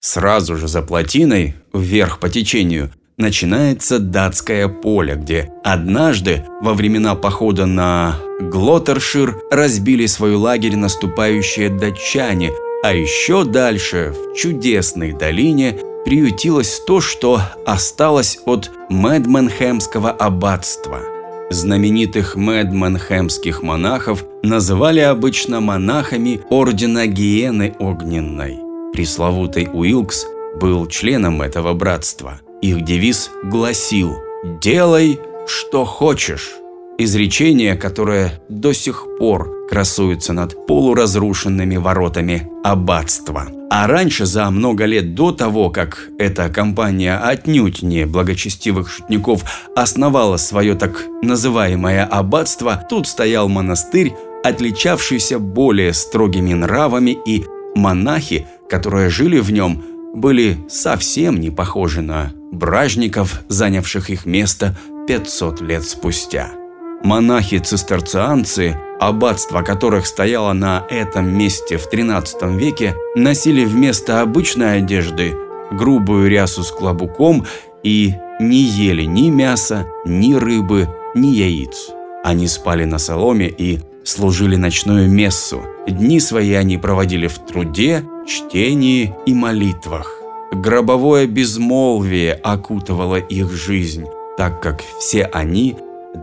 Сразу же за плотиной, вверх по течению, начинается датское поле, где однажды во времена похода на Глоттершир разбили свой лагерь наступающие датчане, а еще дальше, в чудесной долине, приютилось то, что осталось от Медменхемского аббатства. Знаменитых Медменхемских монахов называли обычно монахами Ордена Гиены Огненной. Пресловутый Уилкс был членом этого братства – их девиз гласил «Делай, что хочешь». Изречение, которое до сих пор красуется над полуразрушенными воротами аббатства. А раньше, за много лет до того, как эта компания отнюдь не благочестивых шутников основала свое так называемое аббатство, тут стоял монастырь, отличавшийся более строгими нравами, и монахи, которые жили в нем, были совсем не похожи на бражников, занявших их место 500 лет спустя. Монахи-цистерцианцы, аббатство которых стояло на этом месте в 13 веке, носили вместо обычной одежды грубую рясу с клобуком и не ели ни мяса, ни рыбы, ни яиц. Они спали на соломе и служили ночную мессу. Дни свои они проводили в труде, чтении и молитвах. Гробовое безмолвие окутывало их жизнь, так как все они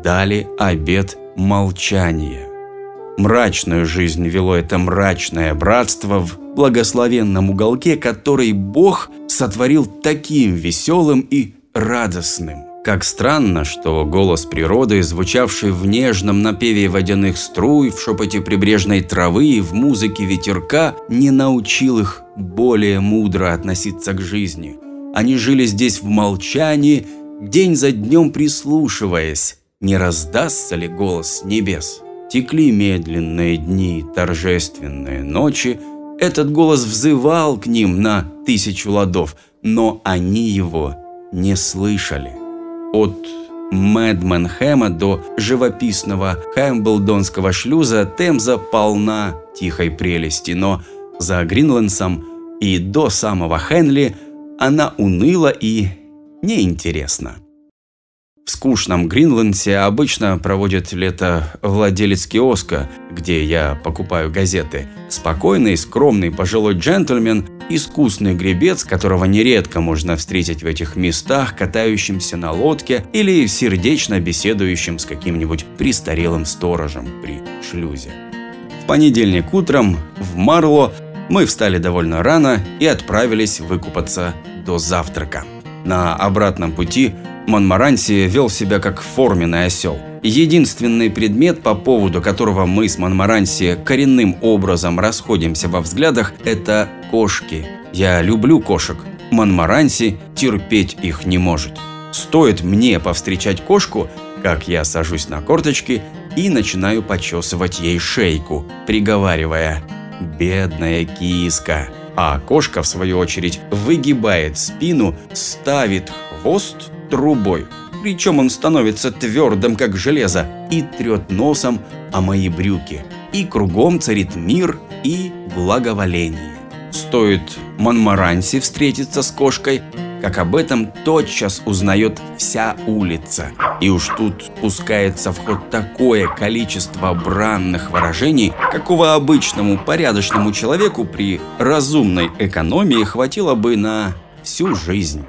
дали обет молчания. Мрачную жизнь вело это мрачное братство в благословенном уголке, который Бог сотворил таким веселым и радостным. Как странно, что голос природы, звучавший в нежном напеве водяных струй, в шепоте прибрежной травы и в музыке ветерка, не научил их более мудро относиться к жизни. Они жили здесь в молчании, день за днем прислушиваясь, не раздастся ли голос небес. Текли медленные дни, торжественные ночи, этот голос взывал к ним на тысячу ладов, но они его не слышали. От Мэдменхэма до живописного Хэмблдонского шлюза Темза полна тихой прелести, но за Гринлендсом и до самого Хенли она уныла и неинтересна. В скучном Гринленсе обычно проводит лето владелец киоска, где я покупаю газеты. Спокойный, скромный пожилой джентльмен, искусный гребец, которого нередко можно встретить в этих местах, катающимся на лодке или сердечно беседующим с каким-нибудь престарелым сторожем при шлюзе. В понедельник утром в Марло мы встали довольно рано и отправились выкупаться до завтрака. На обратном пути Монмаранси вел себя как форменный осел. Единственный предмет, по поводу которого мы с Монмаранси коренным образом расходимся во взглядах, это кошки. Я люблю кошек. Монмаранси терпеть их не может. Стоит мне повстречать кошку, как я сажусь на корточки и начинаю почесывать ей шейку, приговаривая «Бедная киска». А кошка, в свою очередь, выгибает спину, ставит хвост трубой. Причем он становится твердым, как железо, и трет носом о мои брюки. И кругом царит мир и благоволение. Стоит Монмаранси встретиться с кошкой, как об этом тотчас узнает вся улица. И уж тут пускается в ход такое количество бранных выражений, какого обычному порядочному человеку при разумной экономии хватило бы на всю жизнь.